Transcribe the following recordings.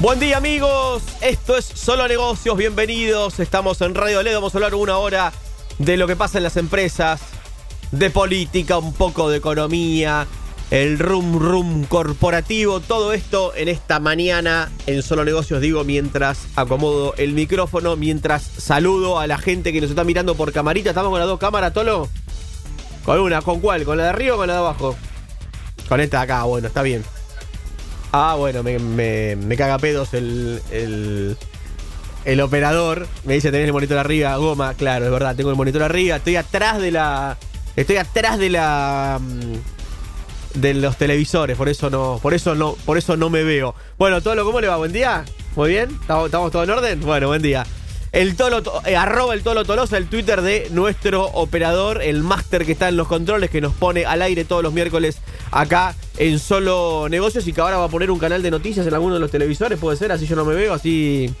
Buen día amigos, esto es Solo Negocios, bienvenidos, estamos en Radio LED, vamos a hablar una hora de lo que pasa en las empresas, de política, un poco de economía, el rum rum corporativo, todo esto en esta mañana en Solo Negocios, digo, mientras acomodo el micrófono, mientras saludo a la gente que nos está mirando por camarita, estamos con las dos cámaras, Tolo. Con una, ¿con cuál? ¿Con la de arriba o con la de abajo? Con esta de acá, bueno, está bien. Ah, bueno, me, me, caga pedos el, el, el, operador. Me dice, tenés el monitor arriba, goma. Claro, es verdad, tengo el monitor arriba. Estoy atrás de la... Estoy atrás de la... Mm, de los televisores, por eso no, por eso no, por eso no me veo. Bueno, Tolo, ¿cómo le va? ¿Buen día? ¿Muy bien? ¿Estamos, estamos todos en orden? Bueno, buen día. El tolo, eh, arroba el tolo tolosa, el Twitter de nuestro operador, el máster que está en los controles, que nos pone al aire todos los miércoles acá en Solo Negocios y que ahora va a poner un canal de noticias en alguno de los televisores, puede ser, así yo no me veo, así.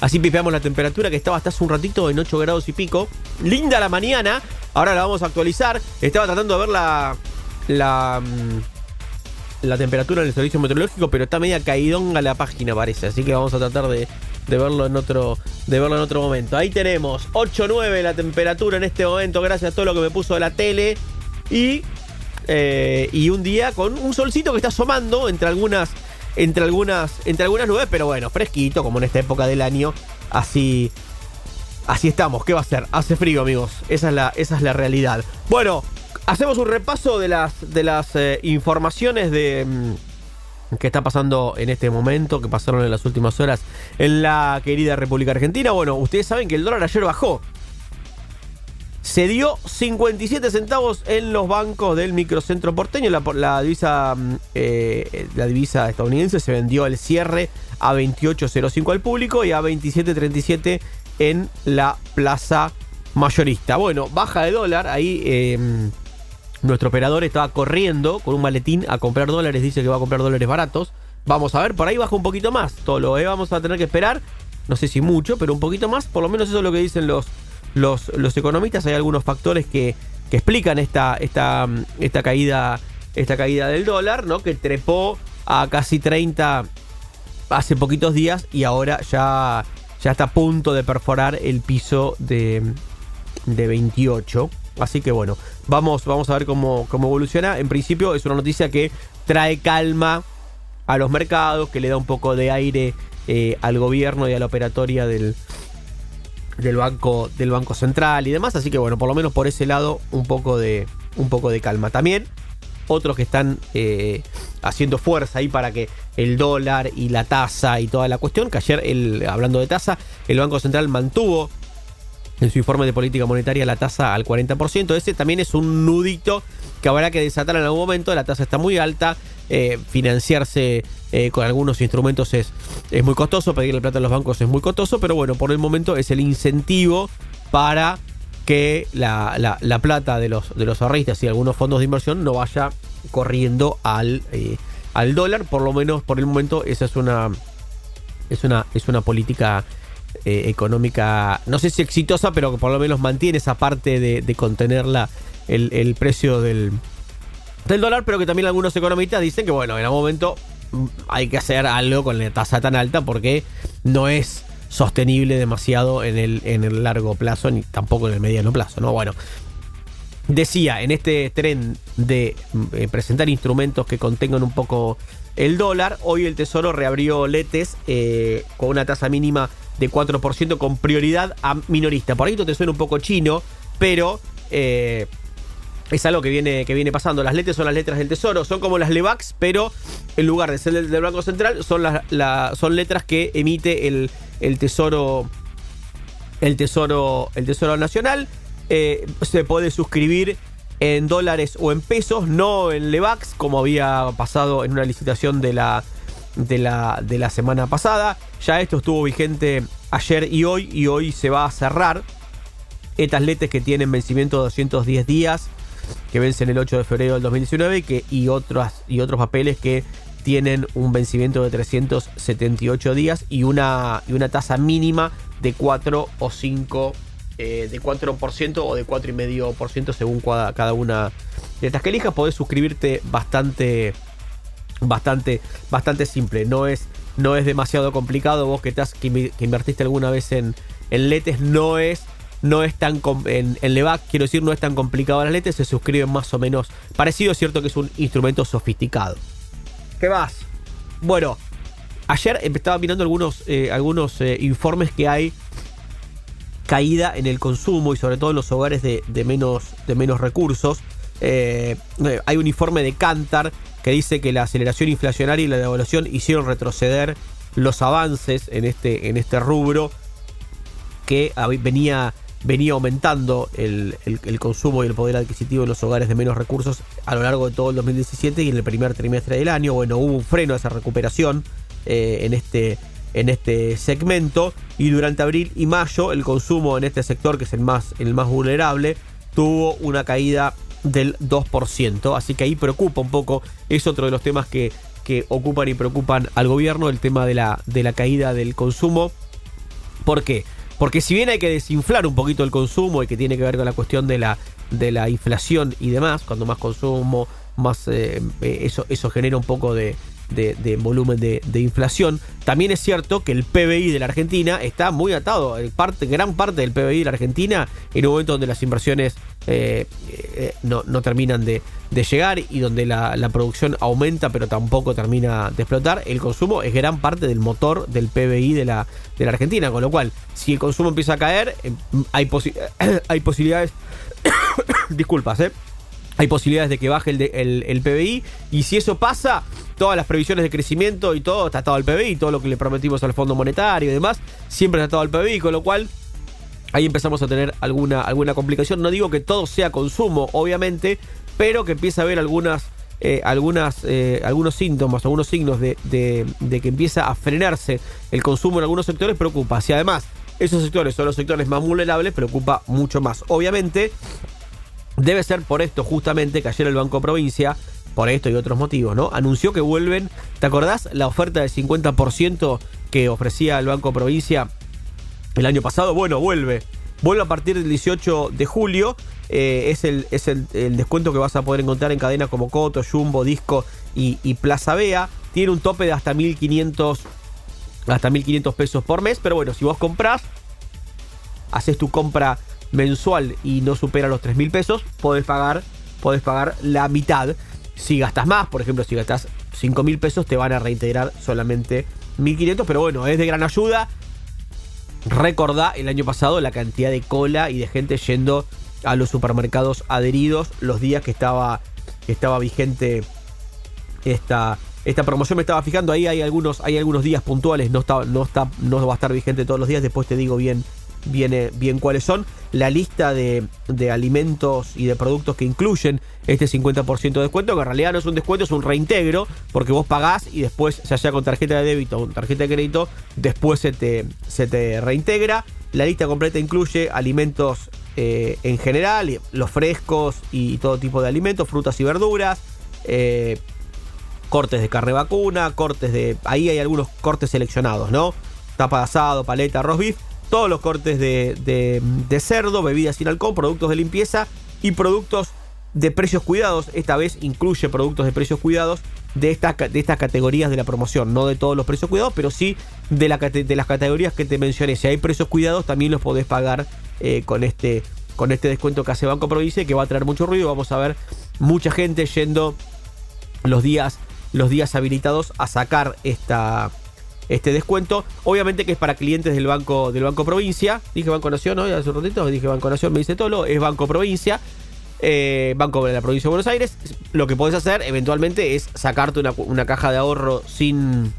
Así pipeamos la temperatura que estaba hasta hace un ratito en 8 grados y pico. Linda la mañana, ahora la vamos a actualizar. Estaba tratando de ver la. la mm, la temperatura en el servicio meteorológico, pero está media caidonga la página, parece. Así que vamos a tratar de, de verlo en otro, de verlo en otro momento. Ahí tenemos 8.9 la temperatura en este momento, gracias a todo lo que me puso de la tele. Y, eh, y un día con un solcito que está asomando entre algunas, entre algunas, entre algunas nubes, pero bueno, fresquito, como en esta época del año. Así, así estamos. ¿Qué va a ser? Hace frío, amigos. Esa es la, esa es la realidad. Bueno, hacemos un repaso de las, de las eh, informaciones de mm, ¿Qué está pasando en este momento, que pasaron en las últimas horas en la querida República Argentina. Bueno, ustedes saben que el dólar ayer bajó. Se dio 57 centavos en los bancos del microcentro porteño. La, divisa, mm, eh, la divisa estadounidense se vendió al cierre a 28.05 al público y a 27.37 en la plaza mayorista. Bueno, baja de dólar. Ahí eh, nuestro operador estaba corriendo con un maletín a comprar dólares, dice que va a comprar dólares baratos. Vamos a ver, por ahí baja un poquito más. Todo lo vamos a tener que esperar. No sé si mucho, pero un poquito más. Por lo menos eso es lo que dicen los, los, los economistas. Hay algunos factores que, que explican esta, esta, esta, caída, esta caída del dólar, ¿no? Que trepó a casi 30 hace poquitos días y ahora ya, ya está a punto de perforar el piso de, de 28. Así que bueno, vamos, vamos a ver cómo, cómo evoluciona. En principio es una noticia que trae calma a los mercados, que le da un poco de aire eh, al gobierno y a la operatoria del, del, banco, del Banco Central y demás. Así que bueno, por lo menos por ese lado un poco de, un poco de calma. También otros que están eh, haciendo fuerza ahí para que el dólar y la tasa y toda la cuestión, que ayer, el, hablando de tasa, el Banco Central mantuvo en su informe de política monetaria la tasa al 40%. Ese también es un nudito que habrá que desatar en algún momento. La tasa está muy alta. Eh, financiarse eh, con algunos instrumentos es, es muy costoso. Pedirle plata a los bancos es muy costoso. Pero bueno, por el momento es el incentivo para que la, plata de los, de los ahorristas y algunos fondos de inversión no vaya corriendo al, eh, al dólar. Por lo menos por el momento esa es una, es una, es una política eh, económica, no sé si exitosa, pero que por lo menos mantiene esa parte de, contener el, precio del, del dólar, pero que también algunos economistas dicen que, bueno, en algún momento mm, hay que hacer algo con la tasa tan alta porque no es sostenible demasiado en el, en el largo plazo ni tampoco en el mediano plazo, ¿no? Bueno, decía, en este tren de mm, eh, presentar instrumentos que contengan un poco el dólar, hoy el Tesoro reabrió letes eh, con una tasa mínima de 4% con prioridad a minorista. Por ahí esto te suena un poco chino, pero eh, es algo que viene, que viene pasando. Las letras son las letras del tesoro, son como las LEVAX, pero en lugar de ser del, Banco Central, son, las, son letras que emite el, el tesoro. El tesoro, el tesoro nacional. Eh, se puede suscribir en dólares o en pesos, no en Levax, como había pasado en una licitación de la, de la, de la semana pasada. Ya esto estuvo vigente ayer y hoy, y hoy se va a cerrar. Estas letes que tienen vencimiento de 210 días, que vencen el 8 de febrero del 2019, que, y, otras, y otros papeles que tienen un vencimiento de 378 días y una, y una tasa mínima de 4 o 5 eh, de 4% o de 4,5% según cada una de estas que elijas. Podés suscribirte bastante, bastante, bastante simple. No es, no es demasiado complicado. Vos que, estás, que, invertiste alguna vez en, en letes, no es no es tan en, en Levac, quiero decir, no es tan complicado las letes, se suscriben más o menos parecido, cierto que es un instrumento sofisticado. ¿Qué más? Bueno, ayer estaba mirando algunos, eh, algunos eh, informes que hay caída en el consumo y sobre todo en los hogares de, menos, de menos recursos. Eh, hay un informe de Cantar que dice que la aceleración inflacionaria y la devaluación hicieron retroceder los avances en este, en este rubro que venía, venía aumentando el, consumo y el poder adquisitivo en los hogares de menos recursos a lo largo de todo el 2017 y en el primer trimestre del año. Bueno, hubo un freno a esa recuperación eh, en este en este segmento y durante abril y mayo el consumo en este sector que es el más, el más vulnerable tuvo una caída del 2%, así que ahí preocupa un poco, es otro de los temas que, que ocupan y preocupan al gobierno, el tema de la, de la caída del consumo. ¿Por qué? Porque si bien hay que desinflar un poquito el consumo y que tiene que ver con la cuestión de la, de la inflación y demás, cuando más consumo, más eh, eso, eso genera un poco de, de, volumen de, inflación. También es cierto que el PBI de la Argentina está muy atado. Parte, gran parte del PBI de la Argentina en un momento donde las inversiones eh, eh, no, terminan de, llegar y donde la, producción aumenta pero tampoco termina de explotar, el consumo es gran parte del motor del PBI de la, Argentina. Con lo cual, si el consumo empieza a caer, eh, hay, hay posibilidades... disculpas, ¿eh? hay posibilidades de que baje el, PBI. Y si eso pasa, todas las previsiones de crecimiento y todo está atado al PBI, todo lo que le prometimos al Fondo Monetario y demás, siempre está atado al PBI, con lo cual ahí empezamos a tener alguna, alguna complicación. No digo que todo sea consumo, obviamente, pero que empieza a haber algunas. Eh, algunas, eh, algunos síntomas, algunos signos de, de, de, que empieza a frenarse el consumo en algunos sectores preocupa. Si además esos sectores son los sectores más vulnerables, preocupa mucho más. Obviamente, Debe ser por esto justamente que ayer el Banco Provincia, por esto y otros motivos, ¿no? Anunció que vuelven, ¿te acordás la oferta del 50% que ofrecía el Banco Provincia el año pasado? Bueno, vuelve. Vuelve a partir del 18 de julio. Eh, es, el, es el, descuento que vas a poder encontrar en cadenas como Coto, Jumbo, Disco y, Plaza Bea. Tiene un tope de hasta 1500 hasta 1500 pesos por mes, pero bueno, si vos comprás, haces tu compra mensual y no supera los 3 mil pesos, podés pagar, podés pagar la mitad. Si gastas más, por ejemplo, si gastas 5 mil pesos, te van a reintegrar solamente 1500, pero bueno, es de gran ayuda. Recordá el año pasado la cantidad de cola y de gente yendo a los supermercados adheridos los días que estaba, estaba vigente esta, esta promoción. Me estaba fijando ahí, hay algunos, hay algunos días puntuales, no, está, no, está, no va a estar vigente todos los días, después te digo bien viene bien cuáles son. La lista de, alimentos y de productos que incluyen este 50% de descuento, que en realidad no es un descuento, es un reintegro, porque vos pagás y después, ya sea con tarjeta de débito o tarjeta de crédito, después se te, se te reintegra. La lista completa incluye alimentos eh, en general, los frescos y todo tipo de alimentos, frutas y verduras. Eh, cortes de carne vacuna, cortes de. Ahí hay algunos cortes seleccionados, ¿no? Tapa de asado, paleta, arroz beef todos los cortes de, cerdo, bebidas sin alcohol, productos de limpieza y productos de precios cuidados. Esta vez incluye productos de precios cuidados de, de estas categorías de la promoción. No de todos los precios cuidados, pero sí de, la, de las categorías que te mencioné. Si hay precios cuidados, también los podés pagar eh, con, este, con este descuento que hace Banco Provincia, que va a traer mucho ruido. Vamos a ver mucha gente yendo los días, los días habilitados a sacar esta este descuento. Obviamente que es para clientes del Banco, del banco Provincia. Dije Banco Nación, ¿no? Hace un ratito dije Banco Nación, me dice Tolo, es Banco Provincia. Eh, banco de la provincia de Buenos Aires. Lo que podés hacer eventualmente es sacarte una, caja de ahorro sin,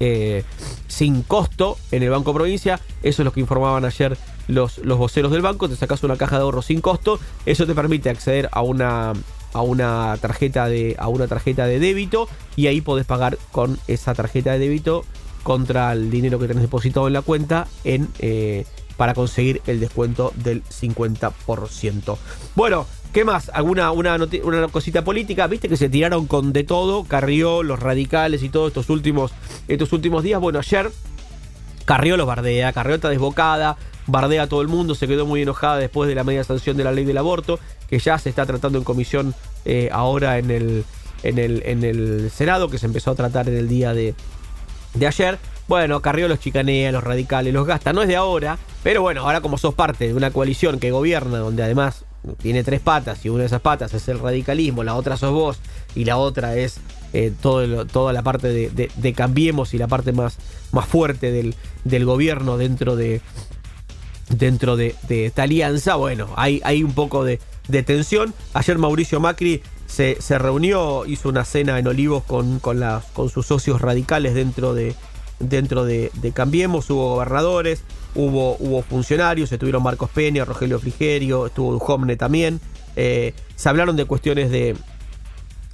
eh, sin costo en el Banco Provincia. Eso es lo que informaban ayer los, los voceros del banco, te sacas una caja de ahorro sin costo, eso te permite acceder a una a una tarjeta de a una tarjeta de débito y ahí podés pagar con esa tarjeta de débito contra el dinero que tenés depositado en la cuenta en eh, para conseguir el descuento del 50%. Bueno, ¿qué más? ¿Alguna una, cosita política? ¿Viste que se tiraron con de todo? Carrió, los radicales y todos estos últimos, estos últimos días. Bueno, ayer Carrió los bardea, Carrió está desbocada, bardea a todo el mundo, se quedó muy enojada después de la media sanción de la ley del aborto, que ya se está tratando en comisión eh, ahora en el, en, el, en el Senado, que se empezó a tratar en el día de, de ayer. Bueno, Carrió los chicanea, los radicales, los gasta, no es de ahora, pero bueno, ahora como sos parte de una coalición que gobierna, donde además tiene tres patas y una de esas patas es el radicalismo, la otra sos vos y la otra es eh, todo toda la parte de, Cambiemos y la parte más, más fuerte del, del gobierno dentro de, dentro de, esta alianza. Bueno, hay, hay un poco de, tensión. Ayer Mauricio Macri se, se, reunió, hizo una cena en Olivos con, con, con sus socios radicales dentro de, dentro de, Cambiemos. Hubo gobernadores, hubo, hubo funcionarios, estuvieron Marcos Peña, Rogelio Frigerio, estuvo Dujomne también. Eh, se hablaron de cuestiones de,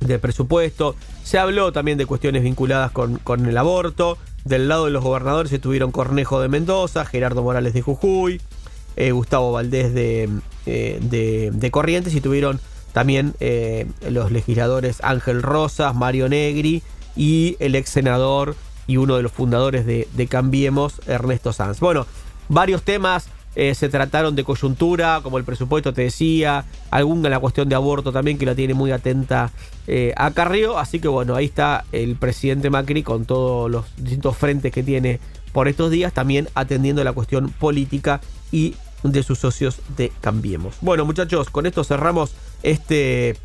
de presupuesto. Se habló también de cuestiones vinculadas con, con, el aborto. Del lado de los gobernadores estuvieron Cornejo de Mendoza, Gerardo Morales de Jujuy, eh, Gustavo Valdés de, eh, de, Corrientes y tuvieron también eh, los legisladores Ángel Rosas, Mario Negri y el ex senador y uno de los fundadores de, de Cambiemos, Ernesto Sanz. Bueno, varios temas eh, se trataron de coyuntura, como el presupuesto te decía, alguna la cuestión de aborto también que la tiene muy atenta eh, a así que bueno, ahí está el presidente Macri con todos los distintos frentes que tiene por estos días, también atendiendo la cuestión política y de sus socios de Cambiemos. Bueno muchachos, con esto cerramos este,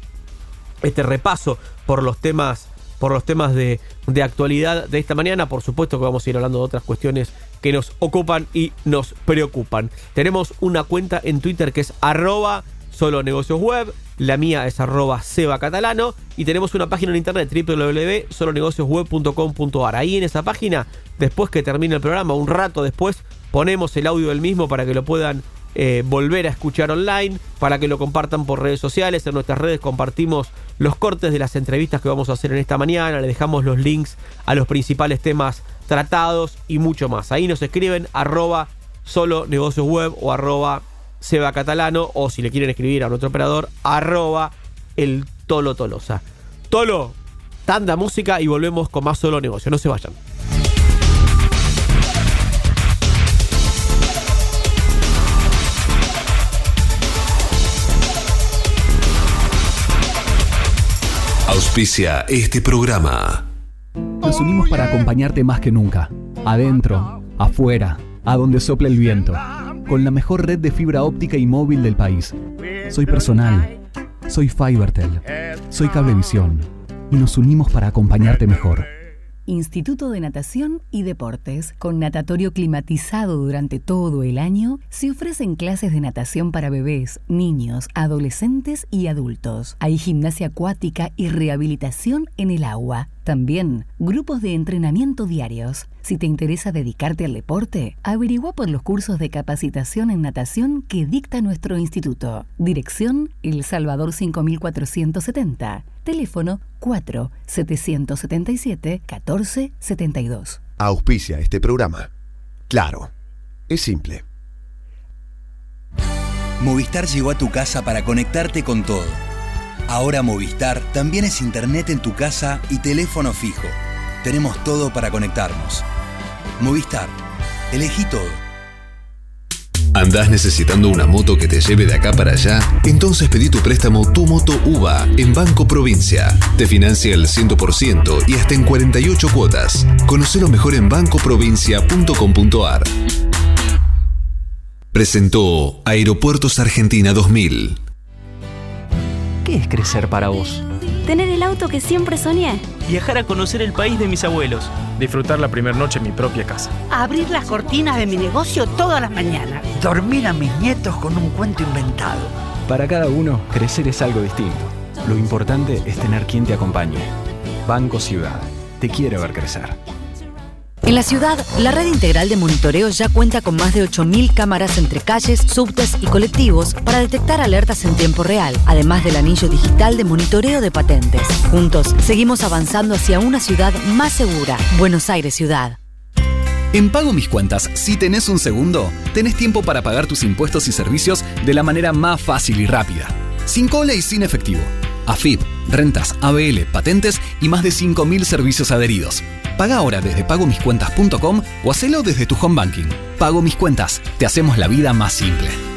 este repaso por los temas por los temas de, de, actualidad de esta mañana. Por supuesto que vamos a ir hablando de otras cuestiones que nos ocupan y nos preocupan. Tenemos una cuenta en Twitter que es arroba solo negocios web. La mía es arroba seba catalano. Y tenemos una página en internet www.solonegociosweb.com.ar. Ahí en esa página, después que termine el programa, un rato después, ponemos el audio del mismo para que lo puedan eh, volver a escuchar online, para que lo compartan por redes sociales. En nuestras redes compartimos los cortes de las entrevistas que vamos a hacer en esta mañana, le dejamos los links a los principales temas tratados y mucho más. Ahí nos escriben arroba solo negocios web o arroba Seba Catalano o si le quieren escribir a nuestro operador arroba el Tolo Tolosa. Tolo, tanda música y volvemos con más solo negocio. No se vayan. Auspicia este programa. Nos unimos para acompañarte más que nunca. Adentro, afuera, a donde sopla el viento. Con la mejor red de fibra óptica y móvil del país. Soy personal. Soy Fibertel. Soy Cablevisión. Y nos unimos para acompañarte mejor. Instituto de Natación y Deportes, con natatorio climatizado durante todo el año, se ofrecen clases de natación para bebés, niños, adolescentes y adultos. Hay gimnasia acuática y rehabilitación en el agua. También grupos de entrenamiento diarios. Si te interesa dedicarte al deporte, averigua por los cursos de capacitación en natación que dicta nuestro instituto. Dirección El Salvador 5470. Teléfono 4 777 1472. Auspicia este programa. Claro, es simple. Movistar llegó a tu casa para conectarte con todo Ahora Movistar también es internet en tu casa y teléfono fijo. Tenemos todo para conectarnos. Movistar, elegí todo. ¿Andás necesitando una moto que te lleve de acá para allá? Entonces pedí tu préstamo Tu Moto UVA en Banco Provincia. Te financia el 100% y hasta en 48 cuotas. Conocelo mejor en bancoprovincia.com.ar. Presentó Aeropuertos Argentina 2000. ¿Qué es crecer para vos? Tener el auto que siempre soñé. Viajar a conocer el país de mis abuelos. Disfrutar la primera noche en mi propia casa. Abrir las cortinas de mi negocio todas las mañanas. Dormir a mis nietos con un cuento inventado. Para cada uno, crecer es algo distinto. Lo importante es tener quien te acompañe. Banco Ciudad. Te quiere ver crecer. En la ciudad, la red integral de monitoreo ya cuenta con más de 8.000 cámaras entre calles, subtes y colectivos para detectar alertas en tiempo real, además del anillo digital de monitoreo de patentes. Juntos, seguimos avanzando hacia una ciudad más segura. Buenos Aires Ciudad. En Pago Mis Cuentas, si tenés un segundo, tenés tiempo para pagar tus impuestos y servicios de la manera más fácil y rápida. Sin cola y sin efectivo. AFIP, rentas, ABL, patentes y más de 5.000 servicios adheridos. Paga ahora desde pagomiscuentas.com o hacelo desde tu home banking. Pago Mis Cuentas, te hacemos la vida más simple.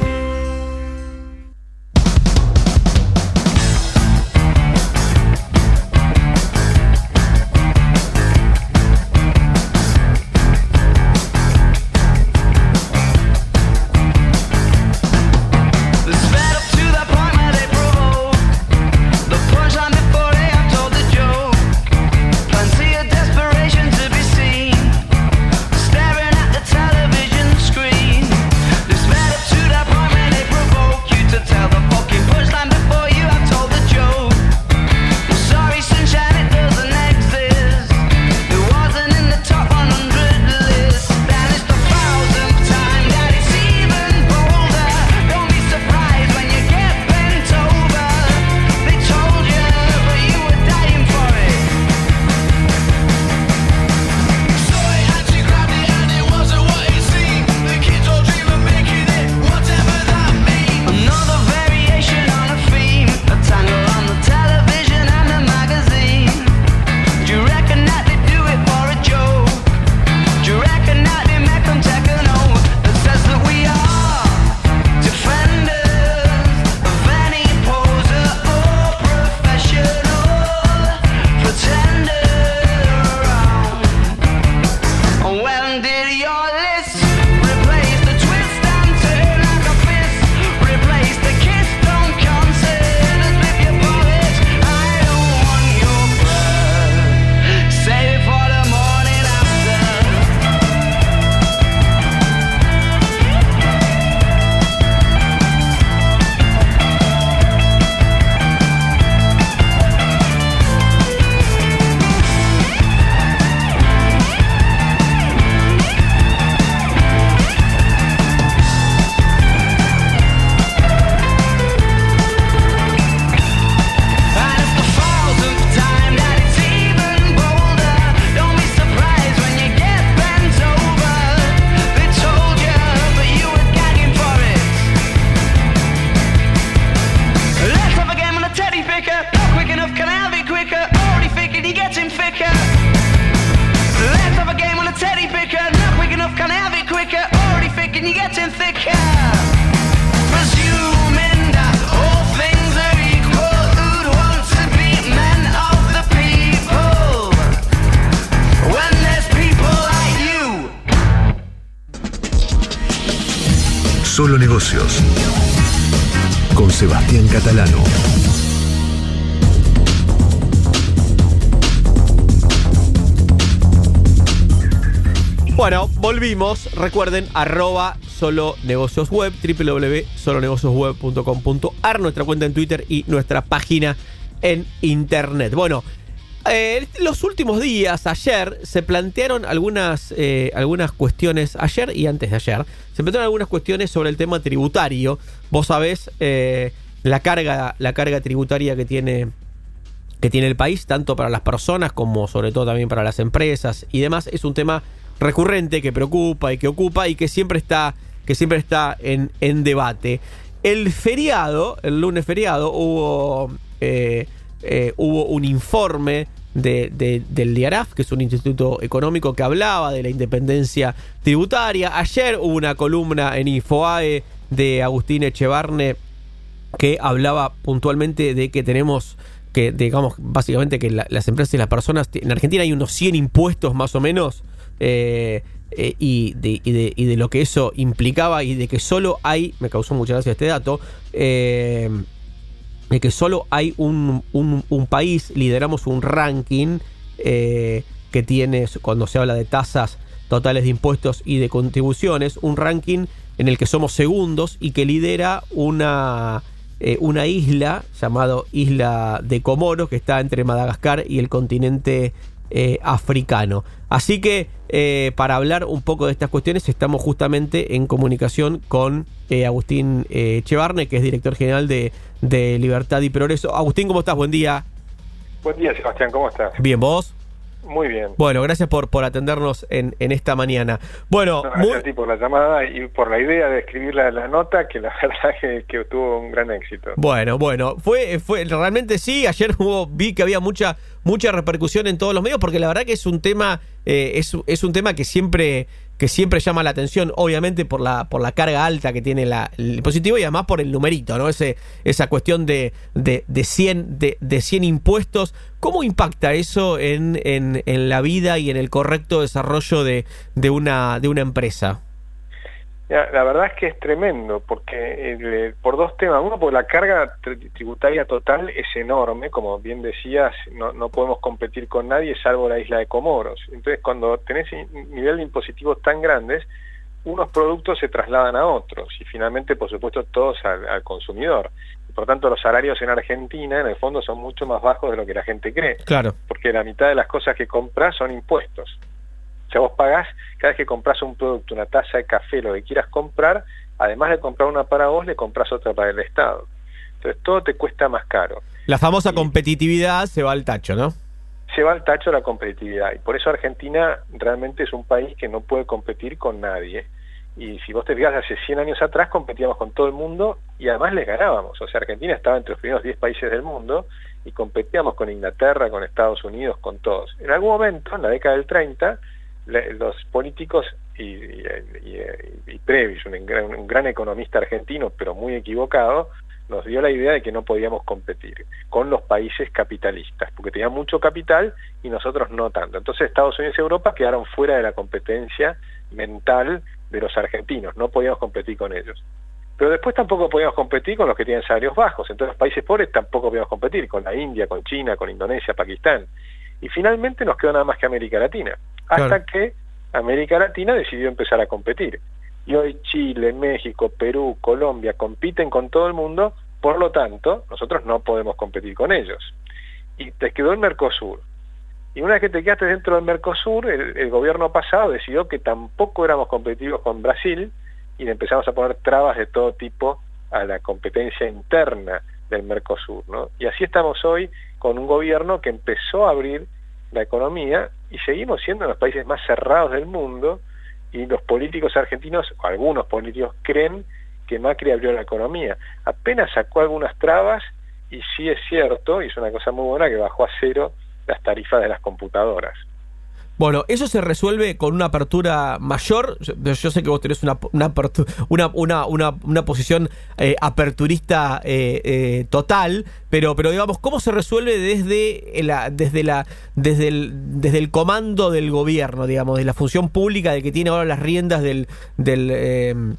Solo Negocios. Con Sebastián Catalano. Bueno, volvimos. Recuerden, arroba solo negocios web, www.solonegociosweb.com.ar, nuestra cuenta en Twitter y nuestra página en internet. Bueno, eh, los últimos días, ayer, se plantearon algunas, eh, algunas cuestiones, ayer y antes de ayer, se plantearon algunas cuestiones sobre el tema tributario. Vos sabés eh, la, carga, la carga tributaria que tiene, que tiene el país, tanto para las personas como sobre todo también para las empresas y demás. Es un tema recurrente que preocupa y que ocupa y que siempre está, que siempre está en, en debate. El feriado, el lunes feriado, hubo, hubo un informe de, de, del DIARAF, que es un instituto económico que hablaba de la independencia tributaria. Ayer hubo una columna en Infoae de Agustín Echevarne que hablaba puntualmente de que tenemos que, digamos, básicamente que la, las empresas y las personas, en Argentina hay unos 100 impuestos más o menos, eh, eh, y, de, y, de, y, de, lo que eso implicaba y de que solo hay, me causó mucha gracia este dato, eh, de que solo hay un, un, país, lideramos un ranking eh, que tiene, cuando se habla de tasas totales de impuestos y de contribuciones, un ranking en el que somos segundos y que lidera una, eh, una isla llamado Isla de Comoros, que está entre Madagascar y el continente eh, africano. Así que eh, para hablar un poco de estas cuestiones estamos justamente en comunicación con eh, Agustín Chevarne, que es director general de, de Libertad y Progreso. Agustín, ¿cómo estás? Buen día. Buen día, Sebastián, ¿cómo estás? Bien, ¿vos? Muy bien. Bueno, gracias por, por atendernos en, en esta mañana. Bueno, gracias a ti por la llamada y por la idea de escribir la, nota, que la verdad que, que, tuvo un gran éxito. Bueno, bueno, fue, fue realmente sí. Ayer hubo, vi que había mucha, mucha repercusión en todos los medios, porque la verdad que es un tema, eh, es, es un tema que siempre que siempre llama la atención, obviamente por la, por la carga alta que tiene la, el dispositivo y además por el numerito, ¿no? Ese, esa cuestión de, de, de, 100, de, de 100 impuestos. ¿Cómo impacta eso en, en, en, la vida y en el correcto desarrollo de, de, una, de una empresa? La verdad es que es tremendo, porque por dos temas. Uno, porque la carga tributaria total es enorme, como bien decías, no, no podemos competir con nadie salvo la isla de Comoros. Entonces, cuando tenés nivel de impositivos tan grandes, unos productos se trasladan a otros y finalmente, por supuesto, todos al, al consumidor. Por tanto, los salarios en Argentina, en el fondo, son mucho más bajos de lo que la gente cree. Claro. Porque la mitad de las cosas que compras son impuestos. O sea, vos pagás, cada vez que compras un producto, una taza de café, lo que quieras comprar, además de comprar una para vos, le compras otra para el Estado. Entonces todo te cuesta más caro. La famosa competitividad se va al tacho, ¿no? Se va al tacho la competitividad. Y por eso Argentina realmente es un país que no puede competir con nadie. Y si vos te fijas, hace 100 años atrás competíamos con todo el mundo y además les ganábamos. O sea, Argentina estaba entre los primeros 10 países del mundo y competíamos con Inglaterra, con Estados Unidos, con todos. En algún momento, en la década del 30, los políticos y, y, y, Previs, un gran, un gran economista argentino, pero muy equivocado, nos dio la idea de que no podíamos competir con los países capitalistas, porque tenían mucho capital y nosotros no tanto. Entonces Estados Unidos y Europa quedaron fuera de la competencia mental de los argentinos, no podíamos competir con ellos. Pero después tampoco podíamos competir con los que tienen salarios bajos, entonces los países pobres tampoco podíamos competir, con la India, con China, con Indonesia, Pakistán. Y finalmente nos quedó nada más que América Latina hasta que América Latina decidió empezar a competir. Y hoy Chile, México, Perú, Colombia compiten con todo el mundo, por lo tanto, nosotros no podemos competir con ellos. Y te quedó el Mercosur. Y una vez que te quedaste dentro del Mercosur, el, el gobierno pasado decidió que tampoco éramos competitivos con Brasil y le empezamos a poner trabas de todo tipo a la competencia interna del Mercosur. ¿no? Y así estamos hoy con un gobierno que empezó a abrir la economía y seguimos siendo los países más cerrados del mundo y los políticos argentinos, o algunos políticos, creen que Macri abrió la economía. Apenas sacó algunas trabas y sí es cierto, y es una cosa muy buena, que bajó a cero las tarifas de las computadoras. Bueno, eso se resuelve con una apertura mayor. Yo, sé que vos tenés una, una, una, una, una posición eh, aperturista eh, eh, total, pero, pero digamos, ¿cómo se resuelve desde, la, desde, la, desde, el, desde el comando del gobierno, digamos, de la función pública, de que tiene ahora las riendas del, del, em,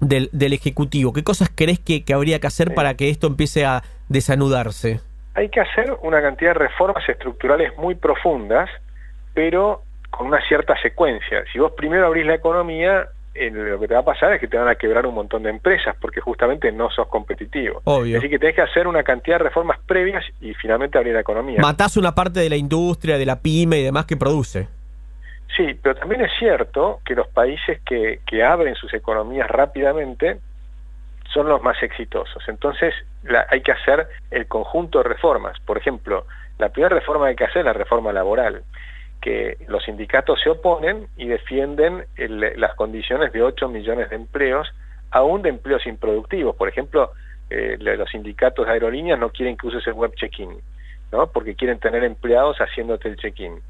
del, del, Ejecutivo? ¿Qué cosas crees que, que habría que hacer para que esto empiece a desanudarse? Hay que hacer una cantidad de reformas estructurales muy profundas pero con una cierta secuencia. Si vos primero abrís la economía, eh, lo que te va a pasar es que te van a quebrar un montón de empresas porque justamente no sos competitivo. Obvio. Así que tenés que hacer una cantidad de reformas previas y finalmente abrir la economía. Matás una parte de la industria, de la pyme y demás que produce. Sí, pero también es cierto que los países que, que abren sus economías rápidamente son los más exitosos. Entonces la, hay que hacer el conjunto de reformas. Por ejemplo, la primera reforma que hay que hacer es la reforma laboral que los sindicatos se oponen y defienden las condiciones de 8 millones de empleos, aún de empleos improductivos. Por ejemplo, eh, los sindicatos de aerolíneas no quieren que uses el web check-in, ¿no? porque quieren tener empleados haciéndote el check-in.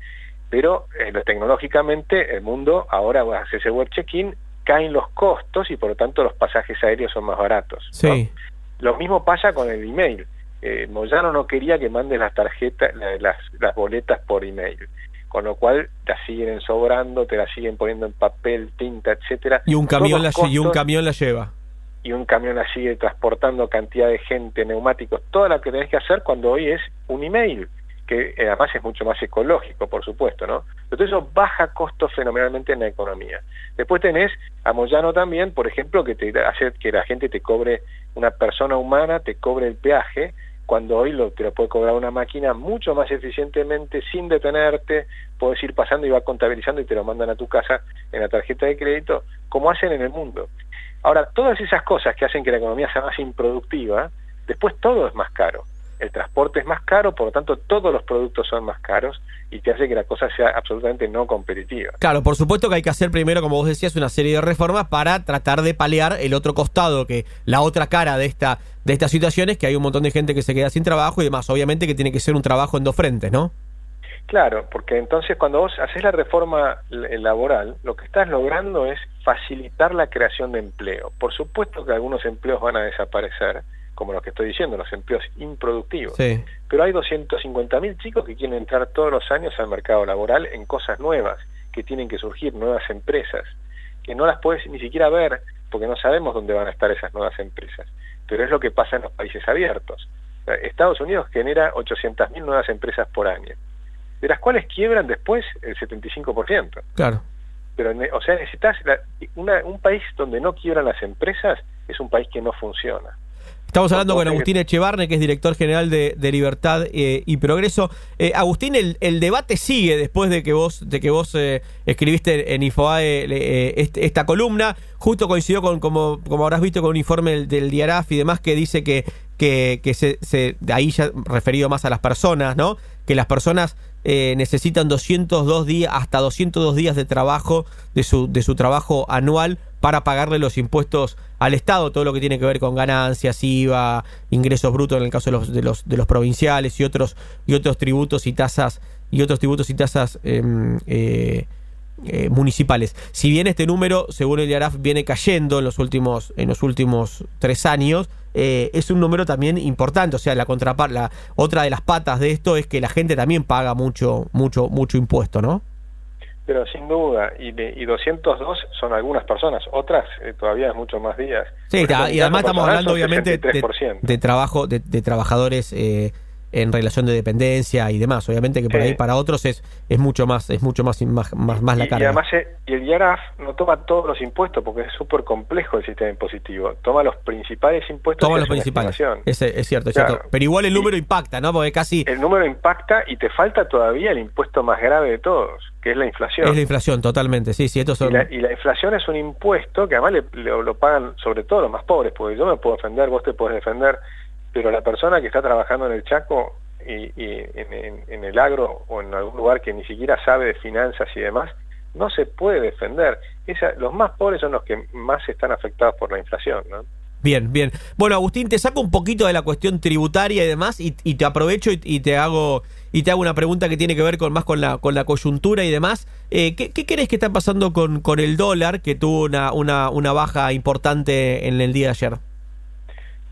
Pero eh, tecnológicamente el mundo ahora hace ese web check-in, caen los costos y por lo tanto los pasajes aéreos son más baratos. Sí. Lo mismo pasa con el email. Eh, Moyano no quería que mandes las tarjetas, las, las boletas por email con lo cual la siguen sobrando, te la siguen poniendo en papel, tinta, etcétera. Y un camión la y un camión la lleva. Y un camión la sigue transportando cantidad de gente, neumáticos, toda la que tenés que hacer cuando hoy es un email, que eh, además es mucho más ecológico, por supuesto, ¿no? Entonces eso baja costos fenomenalmente en la economía. Después tenés a Moyano también, por ejemplo, que te hace que la gente te cobre, una persona humana te cobre el peaje, cuando hoy lo, te lo puede cobrar una máquina mucho más eficientemente, sin detenerte, puedes ir pasando y va contabilizando y te lo mandan a tu casa en la tarjeta de crédito, como hacen en el mundo. Ahora, todas esas cosas que hacen que la economía sea más improductiva, después todo es más caro el transporte es más caro, por lo tanto todos los productos son más caros y te hace que la cosa sea absolutamente no competitiva. Claro, por supuesto que hay que hacer primero, como vos decías, una serie de reformas para tratar de paliar el otro costado, que la otra cara de esta de estas situaciones, que hay un montón de gente que se queda sin trabajo y demás. Obviamente que tiene que ser un trabajo en dos frentes, ¿no? Claro, porque entonces cuando vos haces la reforma laboral, lo que estás logrando es facilitar la creación de empleo. Por supuesto que algunos empleos van a desaparecer, como lo que estoy diciendo, los empleos improductivos. Pero hay 250.000 chicos que quieren entrar todos los años al mercado laboral en cosas nuevas, que tienen que surgir nuevas empresas, que no las puedes ni siquiera ver porque no sabemos dónde van a estar esas nuevas empresas. Pero es lo que pasa en los países abiertos. Estados Unidos genera 800.000 nuevas empresas por año, de las cuales quiebran después el 75%. Claro. Pero, o sea, necesitas un país donde no quiebran las empresas es un país que no funciona. Estamos hablando con Agustín Echevarne, que es director general de, Libertad eh, y Progreso. Eh, Agustín, el, debate sigue después de que vos, de que vos eh, escribiste en Infoae este, esta columna. Justo coincidió con, como, como habrás visto, con un informe del, del Diaraf y demás que dice que, que, que se, se, de ahí ya referido más a las personas, ¿no? Que las personas necesitan 202 días, hasta 202 días de trabajo, de su, de su trabajo anual para pagarle los impuestos al Estado, todo lo que tiene que ver con ganancias, IVA, ingresos brutos en el caso de los, de los, de los provinciales y otros, y otros tributos y tasas y otros tributos y tasas em, eh, eh, municipales. Si bien este número, según el IARAF, viene cayendo en los últimos, en los últimos tres años, eh, es un número también importante. O sea, la contraparte, la otra de las patas de esto es que la gente también paga mucho, mucho, mucho impuesto, ¿no? Pero sin duda, y, y 202 son algunas personas, otras eh, todavía es mucho más días. Sí, y además estamos hablando obviamente de, trabajo, de, trabajadores eh, en relación de dependencia y demás. Obviamente que por ahí para otros es es mucho más es mucho más más más, la carga. Y además eh, y el IARAF no toma todos los impuestos porque es súper complejo el sistema impositivo. Toma los principales impuestos. Toma los principales. Es, es, cierto, es cierto. Pero igual el número impacta, ¿no? Porque casi el número impacta y te falta todavía el impuesto más grave de todos, que es la inflación. Es la inflación, totalmente. Sí, sí, esto y, la, inflación es un impuesto que además le, lo pagan sobre todo los más pobres, porque yo me puedo defender, vos te puedes defender pero la persona que está trabajando en el Chaco y, en, el agro o en algún lugar que ni siquiera sabe de finanzas y demás, no se puede defender. Esa, los más pobres son los que más están afectados por la inflación. ¿no? Bien, bien. Bueno, Agustín, te saco un poquito de la cuestión tributaria y demás y, te aprovecho y, te hago y te hago una pregunta que tiene que ver con más con la con la coyuntura y demás. Eh, ¿qué, ¿Qué crees que está pasando con, con el dólar que tuvo una, una baja importante en el día de ayer?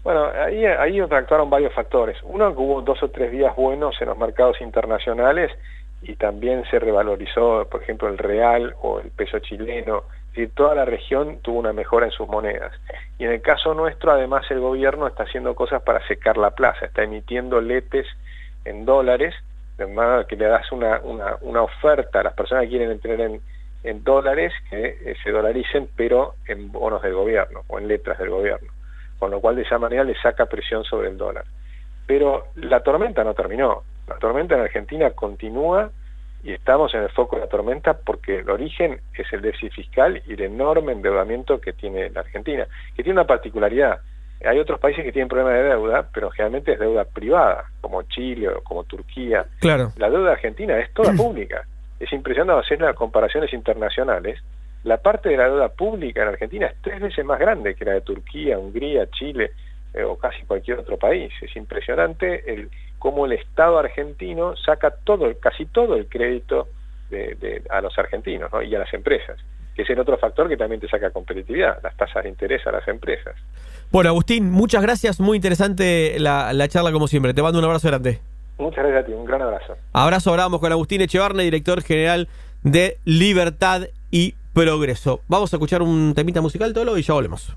Bueno, ahí, ahí actuaron varios factores. Uno, que hubo dos o tres días buenos en los mercados internacionales y también se revalorizó, por ejemplo, el real o el peso chileno. Es toda la región tuvo una mejora en sus monedas. Y en el caso nuestro, además, el gobierno está haciendo cosas para secar la plaza, está emitiendo letes en dólares, de manera que le das una, oferta a las personas que quieren entrar en, en dólares que eh, se dolaricen, pero en bonos del gobierno o en letras del gobierno con lo cual de esa manera le saca presión sobre el dólar. Pero la tormenta no terminó, la tormenta en Argentina continúa y estamos en el foco de la tormenta porque el origen es el déficit fiscal y el enorme endeudamiento que tiene la Argentina, que tiene una particularidad. Hay otros países que tienen problemas de deuda, pero generalmente es deuda privada, como Chile o como Turquía. Claro. La deuda argentina es toda pública. Es impresionante hacer las comparaciones internacionales la parte de la deuda pública en Argentina es tres veces más grande que la de Turquía, Hungría, Chile eh, o casi cualquier otro país. Es impresionante el cómo el Estado argentino saca todo, casi todo el crédito de, a los argentinos y a las empresas, que es el otro factor que también te saca competitividad, las tasas de interés a las empresas. Bueno, Agustín, muchas gracias, muy interesante la, la charla como siempre. Te mando un abrazo grande. Muchas gracias a ti, un gran abrazo. Abrazo, hablamos con Agustín Echevarne, director general de Libertad y progreso. Vamos a escuchar un temita musical, todo y ya volvemos.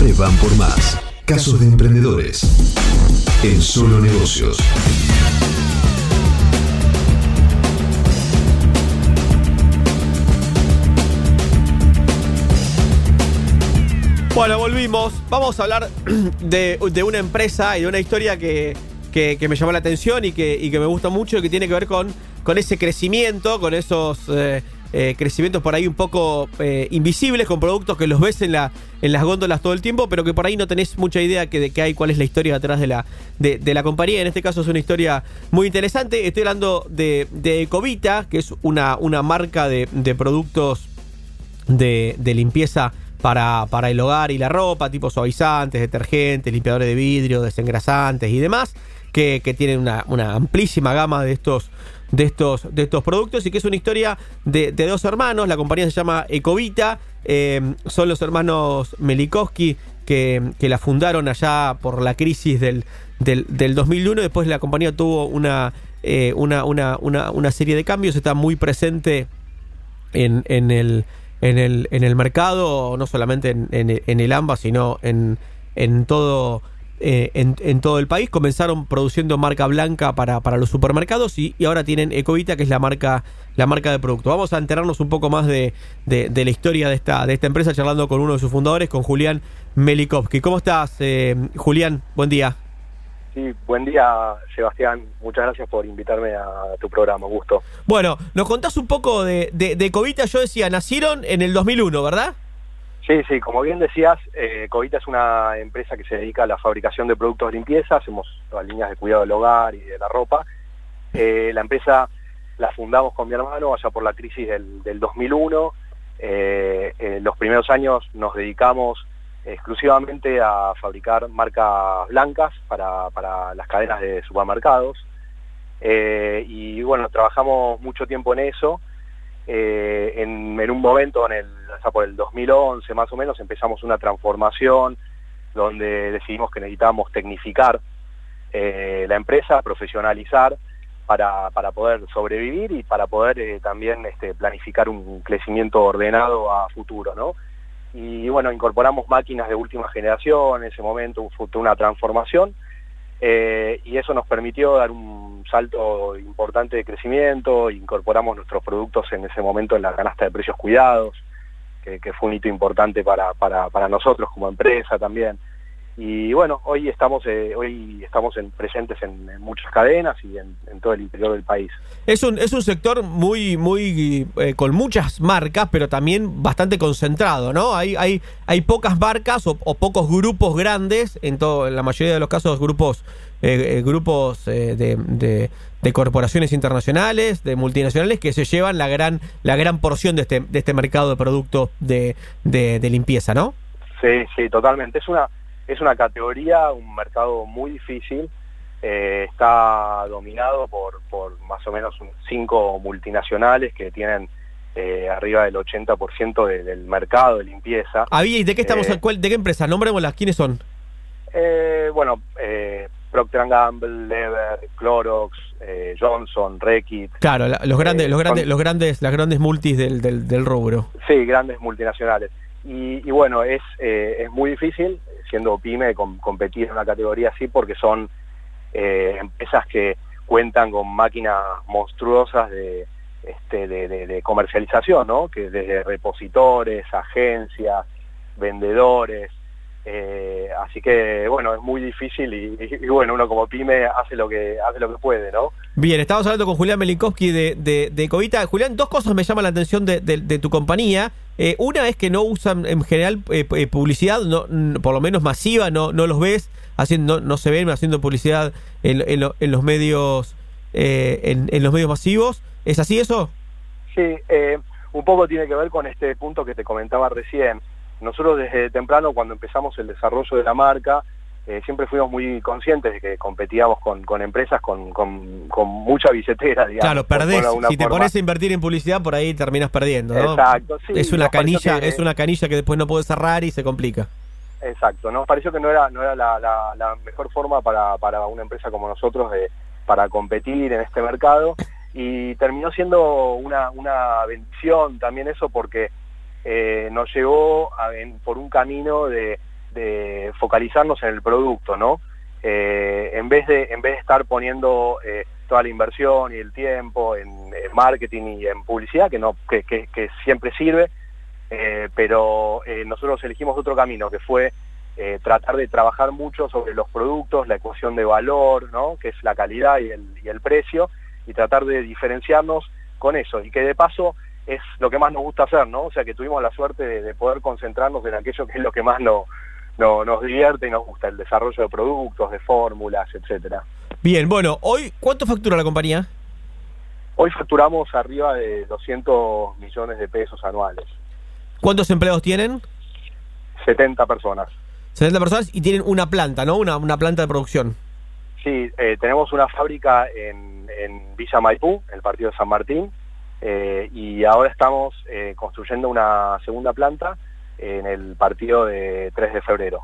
Siempre van por más. Casos de emprendedores en Solo Negocios. Bueno, volvimos. Vamos a hablar de, una empresa y de una historia que, que, me llamó la atención y que, que me gusta mucho y que tiene que ver con, con ese crecimiento, con esos eh, eh, crecimientos por ahí un poco eh, invisibles, con productos que los ves en, la, en las góndolas todo el tiempo, pero que por ahí no tenés mucha idea que, de qué hay, cuál es la historia detrás de la, de, la compañía. En este caso es una historia muy interesante. Estoy hablando de, de Ecovita, que es una, una marca de, productos de, de limpieza para, para el hogar y la ropa, tipo suavizantes, detergentes, limpiadores de vidrio, desengrasantes y demás, que, que tienen una, una, amplísima gama de estos, de, estos, de estos productos y que es una historia de, de dos hermanos. La compañía se llama Ecovita, eh, son los hermanos Melikowski que, que, la fundaron allá por la crisis del, del, del 2001. Después la compañía tuvo una, eh, una, una, una, una serie de cambios, está muy presente en, en el en el, en el mercado, no solamente en, en, en el AMBA, sino en, en todo eh, en, en, todo el país. Comenzaron produciendo marca blanca para, para los supermercados y, y, ahora tienen Ecovita, que es la marca, la marca de producto. Vamos a enterarnos un poco más de, de, de, la historia de esta, de esta empresa, charlando con uno de sus fundadores, con Julián Melikovsky. ¿Cómo estás, eh, Julián? Buen día. Sí, buen día, Sebastián. Muchas gracias por invitarme a tu programa, gusto. Bueno, nos contás un poco de, de, de Covita. Yo decía, nacieron en el 2001, ¿verdad? Sí, sí, como bien decías, eh, Covita es una empresa que se dedica a la fabricación de productos de limpieza, hacemos las líneas de cuidado del hogar y de la ropa. Eh, la empresa la fundamos con mi hermano allá por la crisis del, del 2001. Eh, en los primeros años nos dedicamos exclusivamente a fabricar marcas blancas para, para las cadenas de supermercados. Eh, y bueno, trabajamos mucho tiempo en eso. Eh, en, un momento, en el, hasta por el 2011 más o menos, empezamos una transformación donde decidimos que necesitábamos tecnificar eh, la empresa, profesionalizar para, para poder sobrevivir y para poder eh, también este, planificar un crecimiento ordenado a futuro, ¿no? y bueno, incorporamos máquinas de última generación, en ese momento fue una transformación, eh, y eso nos permitió dar un salto importante de crecimiento, incorporamos nuestros productos en ese momento en la canasta de precios cuidados, que, que fue un hito importante para, para, para nosotros como empresa también y bueno, hoy estamos eh, hoy estamos en, presentes en, en, muchas cadenas y en, en, todo el interior del país. Es un es un sector muy muy eh, con muchas marcas, pero también bastante concentrado, ¿no? Hay hay hay pocas marcas o, o pocos grupos grandes en todo en la mayoría de los casos grupos eh, grupos de, de, de, corporaciones internacionales, de multinacionales que se llevan la gran la gran porción de este de este mercado de productos de, de, de limpieza, ¿no? Sí, sí, totalmente. Es una es una categoría, un mercado muy difícil, eh, está dominado por, por más o menos cinco multinacionales que tienen eh, arriba del 80% de, del mercado de limpieza. Ah, ¿y de qué estamos? Eh, ¿De qué empresa? Nombrémoslas, ¿quiénes son? Eh, bueno, Procter Gamble, Lever, Clorox, Johnson, Reckitt. Claro, la, los grandes, los grandes, los grandes, las grandes multis del, del, del rubro. Sí, grandes multinacionales. Y, y bueno, es, es muy difícil, siendo pyme, com competir en una categoría así porque son eh, empresas que cuentan con máquinas monstruosas de, este, de, de, comercialización, ¿no? Que desde repositores, agencias, vendedores, eh, así que bueno, es muy difícil y, y, bueno, uno como pyme hace lo que hace lo que puede, ¿no? Bien, estamos hablando con Julián Melinkowski de, de, Covita. Julián, dos cosas me llaman la atención de, de tu compañía. Eh, una es que no usan en general eh, eh publicidad, no, por lo menos masiva, no, no los ves, haciendo, no, no se ven haciendo publicidad en, en, lo, en los medios eh, en, en, los medios masivos. ¿Es así eso? Sí, eh, un poco tiene que ver con este punto que te comentaba recién. Nosotros desde temprano, cuando empezamos el desarrollo de la marca, eh, siempre fuimos muy conscientes de que competíamos con, con empresas con, con, con, mucha billetera, digamos. Claro, perdés. Si te pones a invertir en publicidad, por ahí terminas perdiendo, ¿no? Exacto, sí. Es una canilla, que, es una canilla que después no puedes cerrar y se complica. Exacto, nos pareció que no era, no era la, la, la mejor forma para, para una empresa como nosotros de, para competir en este mercado y terminó siendo una, una bendición también eso porque eh, nos llevó por un camino de, focalizarnos en el producto, ¿no? Eh, en, vez de, en vez de estar poniendo eh, toda la inversión y el tiempo en, marketing y en publicidad, que, no, que, que, siempre sirve, pero nosotros elegimos otro camino, que fue tratar de trabajar mucho sobre los productos, la ecuación de valor, ¿no? que es la calidad y el, y el precio, y tratar de diferenciarnos con eso, y que de paso es lo que más nos gusta hacer, ¿no? O sea que tuvimos la suerte de, poder concentrarnos en aquello que es lo que más no, nos divierte y nos gusta, el desarrollo de productos, de fórmulas, etcétera. Bien, bueno, hoy, ¿cuánto factura la compañía? Hoy facturamos arriba de 200 millones de pesos anuales. ¿Cuántos empleados tienen? 70 personas. 70 personas y tienen una planta, ¿no? Una, una planta de producción. Sí, eh, tenemos una fábrica en, en Villa Maipú, el partido de San Martín, eh, y ahora estamos eh, construyendo una segunda planta en el partido de 3 de febrero.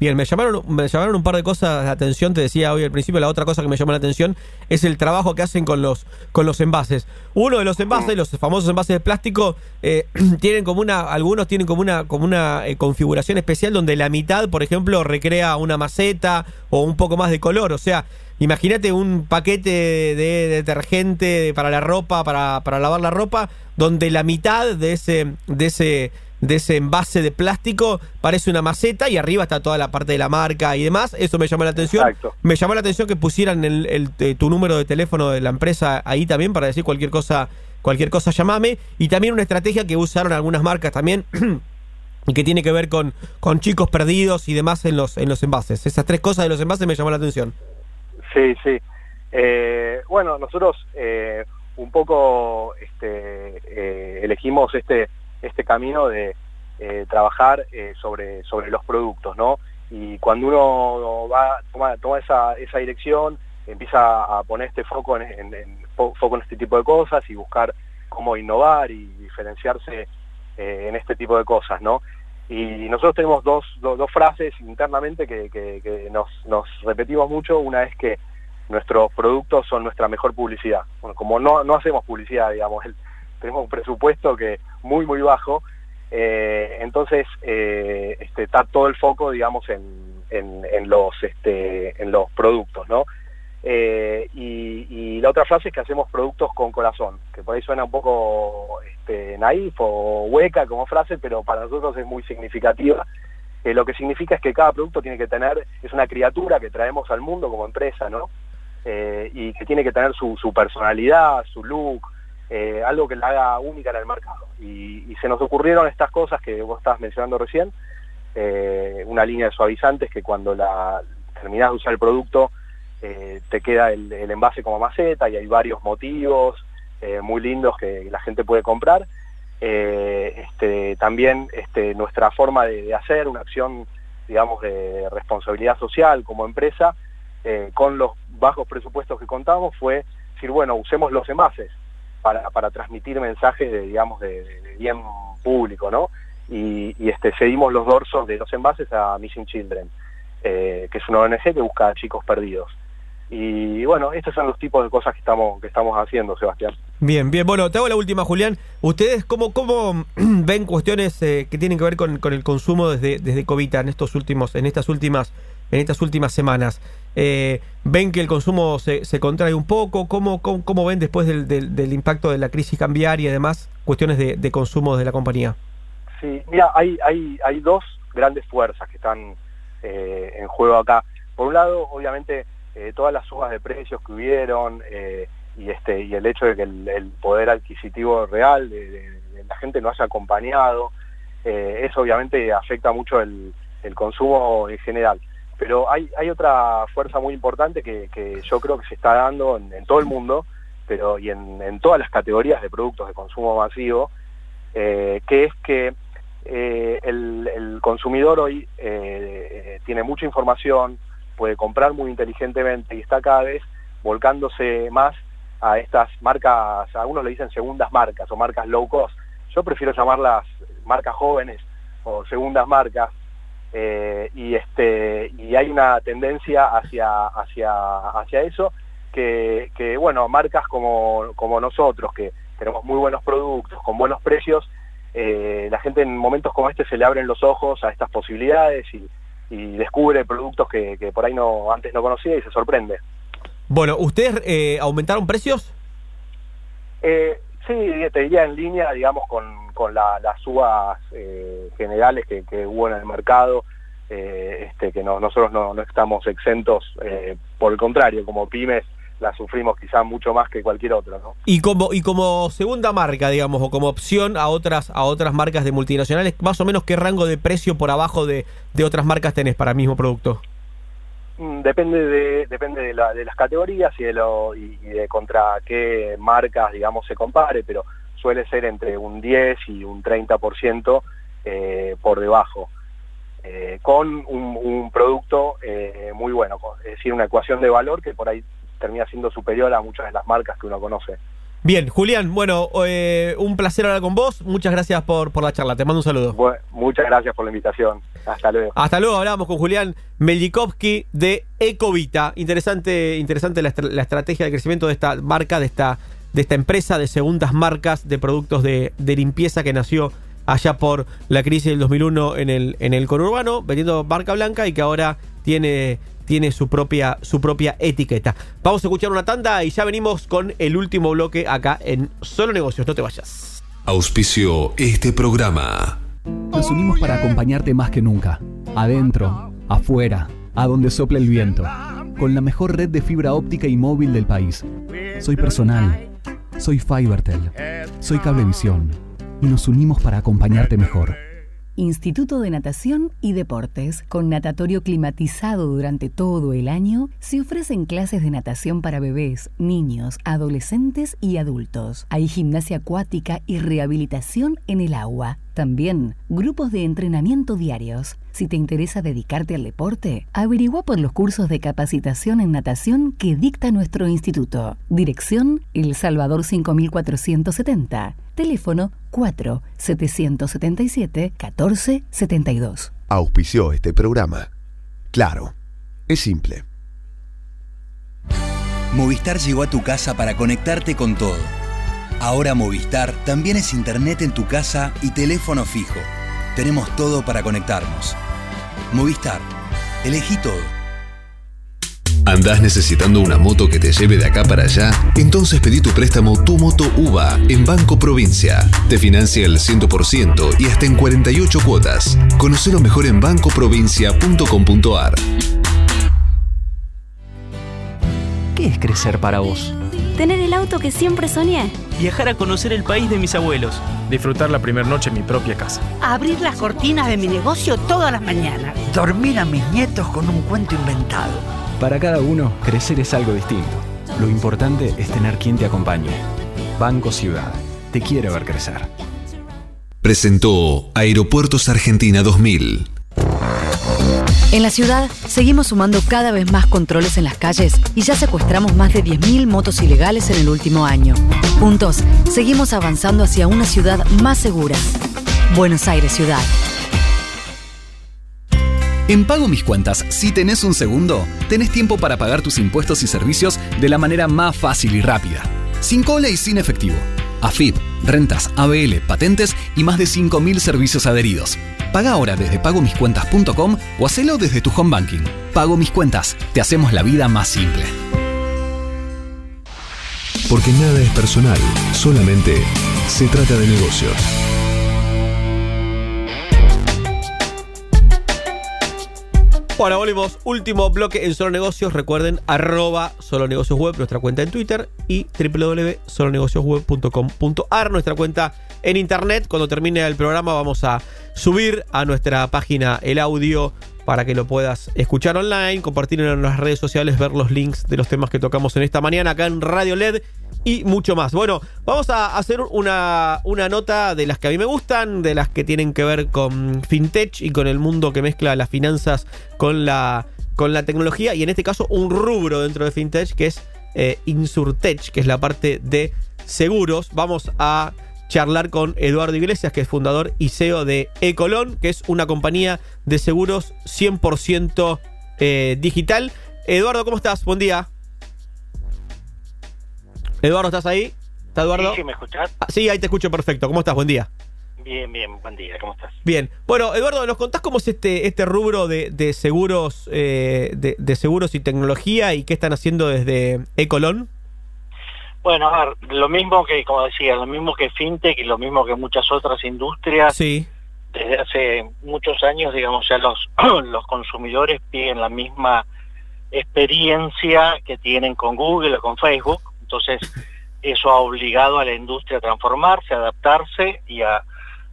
Bien, me llamaron, me llamaron un par de cosas de atención, te decía hoy al principio, la otra cosa que me llamó la atención es el trabajo que hacen con los, con los envases. Uno de los envases, los famosos envases de plástico, eh, tienen como una, algunos tienen como una, como una configuración especial donde la mitad, por ejemplo, recrea una maceta o un poco más de color. O sea, Imagínate un paquete de detergente para la ropa, para, para, lavar la ropa, donde la mitad de ese, de ese, de ese envase de plástico parece una maceta y arriba está toda la parte de la marca y demás. Eso me llamó la atención. Me llamó la atención que pusieran el, eh, tu número de teléfono de la empresa ahí también para decir cualquier cosa, cualquier cosa llamame. Y también una estrategia que usaron algunas marcas también. y que tiene que ver con, con chicos perdidos y demás en los, en los envases. Esas tres cosas de los envases me llamó la atención. Sí, sí. Eh, bueno, nosotros eh, un poco este, eh, elegimos este, este camino de trabajar sobre, sobre los productos, ¿no? Y cuando uno va, toma, toma esa, esa dirección, empieza a poner este foco en, foco en este tipo de cosas y buscar cómo innovar y diferenciarse en este tipo de cosas, ¿no? Y nosotros tenemos dos, dos, frases internamente que, nos, nos, repetimos mucho. Una es que nuestros productos son nuestra mejor publicidad. Bueno, como no, no hacemos publicidad, digamos, tenemos un presupuesto que muy, muy bajo, eh, entonces eh, este, está todo el foco, digamos, en, en, los, este, en los productos, ¿no? Eh, y, la otra frase es que hacemos productos con corazón, que por ahí suena un poco este, naif o hueca como frase, pero para nosotros es muy significativa. Lo que significa es que cada producto tiene que tener, es una criatura que traemos al mundo como empresa, ¿no? Y que tiene que tener su, personalidad, su look, algo que la haga única en el mercado. Y, se nos ocurrieron estas cosas que vos estabas mencionando recién, una línea de suavizantes que cuando la terminás de usar el producto eh, te queda el, envase como maceta y hay varios motivos eh, muy lindos que la gente puede comprar. Eh, este, también este, nuestra forma de, hacer una acción, digamos, de responsabilidad social como empresa, con los bajos presupuestos que contamos, fue decir, bueno, usemos los envases para, para transmitir mensajes de, digamos, de, bien público, ¿no? Y, y, este, cedimos los dorsos de los envases a Missing Children, que es una ONG que busca a chicos perdidos. Y bueno, estos son los tipos de cosas que estamos, que estamos haciendo, Sebastián. Bien, bien. Bueno, te hago la última, Julián. ¿Ustedes cómo, cómo ven cuestiones eh, que tienen que ver con, el consumo desde, desde COVID estos últimos, en estas últimas, en estas últimas semanas? Eh, ¿Ven que el consumo se, se contrae un poco? ¿Cómo, cómo, ven después del, del, impacto de la crisis cambiaria y demás cuestiones de, consumo de la compañía? Sí, mira, hay, hay, hay dos grandes fuerzas que están eh, en juego acá. Por un lado, obviamente, eh, todas las subas de precios que hubieron eh, y este y el hecho de que el, poder adquisitivo real de, la gente no haya acompañado, eh, eso obviamente afecta mucho el, consumo en general. Pero hay, otra fuerza muy importante que, yo creo que se está dando en, todo el mundo, pero y en, todas las categorías de productos de consumo masivo, que es que el, el, consumidor hoy tiene mucha información, puede comprar muy inteligentemente y está cada vez volcándose más a estas marcas, algunos le dicen segundas marcas o marcas low cost. Yo prefiero llamarlas marcas jóvenes o segundas marcas. Eh, y este y hay una tendencia hacia hacia hacia eso que, bueno marcas como, como nosotros que tenemos muy buenos productos con buenos precios eh, la gente en momentos como este se le abren los ojos a estas posibilidades y, descubre productos que, por ahí no antes no conocía y se sorprende. Bueno, ¿ustedes eh, aumentaron precios? Eh, sí, te diría en línea, digamos, con, con las subas eh, generales que, hubo en el mercado, este, que nosotros no, no, estamos exentos, por el contrario, como pymes la sufrimos quizá mucho más que cualquier otro, ¿no? Y como y como segunda marca, digamos, o como opción a otras a otras marcas de multinacionales, más o menos qué rango de precio por abajo de, de otras marcas tenés para el mismo producto? Mm, depende de depende de, la, de las categorías y de lo y, de contra qué marcas, digamos, se compare, pero suele ser entre un 10 y un 30% eh, por debajo. Eh, con un, un producto eh, muy bueno, es decir, una ecuación de valor que por ahí termina siendo superior a muchas de las marcas que uno conoce. Bien, Julián, bueno, eh, un placer hablar con vos. Muchas gracias por, por la charla. Te mando un saludo. muchas gracias por la invitación. Hasta luego. Hasta luego. Hablamos con Julián Melikovsky de Ecovita. Interesante, interesante la, estrategia de crecimiento de esta marca, de esta, de esta empresa de segundas marcas de productos de, de limpieza que nació allá por la crisis del 2001 en el, en el conurbano, vendiendo marca blanca y que ahora tiene tiene su propia, su propia etiqueta. Vamos a escuchar una tanda y ya venimos con el último bloque acá en Solo Negocios. No te vayas. Auspicio este programa. Nos unimos para acompañarte más que nunca. Adentro, afuera, a donde sople el viento. Con la mejor red de fibra óptica y móvil del país. Soy personal. Soy Fibertel. Soy Cablevisión. Y nos unimos para acompañarte mejor. Instituto de Natación y Deportes, con natatorio climatizado durante todo el año, se ofrecen clases de natación para bebés, niños, adolescentes y adultos. Hay gimnasia acuática y rehabilitación en el agua. También grupos de entrenamiento diarios. Si te interesa dedicarte al deporte, averigua por los cursos de capacitación en natación que dicta nuestro instituto. Dirección El Salvador 5470. Teléfono 4 777 1472. Auspició este programa. Claro, es simple. Movistar llegó a tu casa para conectarte con todo Ahora Movistar también es internet en tu casa y teléfono fijo. Tenemos todo para conectarnos. Movistar, elegí todo. ¿Andás necesitando una moto que te lleve de acá para allá? Entonces pedí tu préstamo Tu Moto UVA en Banco Provincia. Te financia el 100% y hasta en 48 cuotas. Conocelo mejor en bancoprovincia.com.ar. ¿Qué es crecer para vos? Tener el auto que siempre soñé. Viajar a conocer el país de mis abuelos. Disfrutar la primera noche en mi propia casa. Abrir las cortinas de mi negocio todas las mañanas. Dormir a mis nietos con un cuento inventado. Para cada uno, crecer es algo distinto. Lo importante es tener quien te acompañe. Banco Ciudad. Te quiero ver crecer. Presentó Aeropuertos Argentina 2000. En la ciudad seguimos sumando cada vez más controles en las calles y ya secuestramos más de 10.000 motos ilegales en el último año. Juntos, seguimos avanzando hacia una ciudad más segura. Buenos Aires Ciudad. En Pago Mis Cuentas, si tenés un segundo, tenés tiempo para pagar tus impuestos y servicios de la manera más fácil y rápida. Sin cola y sin efectivo. AFIP, rentas, ABL, patentes y más de 5.000 servicios adheridos. Paga ahora desde pagomiscuentas.com o hacelo desde tu home banking. Pago Mis Cuentas, te hacemos la vida más simple. Porque nada es personal, solamente se trata de negocios. Bueno, volvimos. Último bloque en Solo Negocios. Recuerden, arroba Solo Negocios Web, nuestra cuenta en Twitter, y www.solonegociosweb.com.ar, nuestra cuenta en internet. Cuando termine el programa vamos a subir a nuestra página el audio para que lo puedas escuchar online, compartir en las redes sociales, ver los links de los temas que tocamos en esta mañana acá en Radio LED y mucho más. Bueno, vamos a hacer una, una nota de las que a mí me gustan, de las que tienen que ver con fintech y con el mundo que mezcla las finanzas con la, con la tecnología y en este caso un rubro dentro de fintech que es eh, Insurtech, que es la parte de seguros. Vamos a charlar con Eduardo Iglesias, que es fundador y CEO de Ecolon, que es una compañía de seguros 100% eh, digital. Eduardo, ¿cómo estás? Buen día. Eduardo, ¿estás ahí? ¿Está Eduardo? Sí, ¿me escuchás? Ah, sí, ahí te escucho perfecto. ¿Cómo estás? Buen día. Bien, bien, buen día, ¿cómo estás? Bien. Bueno, Eduardo, ¿nos contás cómo es este, este rubro de, de seguros eh, de, de, seguros y tecnología y qué están haciendo desde Ecolon? Bueno, a ver, lo mismo que, como decía, lo mismo que FinTech y lo mismo que muchas otras industrias. Sí. Desde hace muchos años, digamos, ya los, los consumidores piden la misma experiencia que tienen con Google o con Facebook. Entonces, eso ha obligado a la industria a transformarse, a adaptarse y a,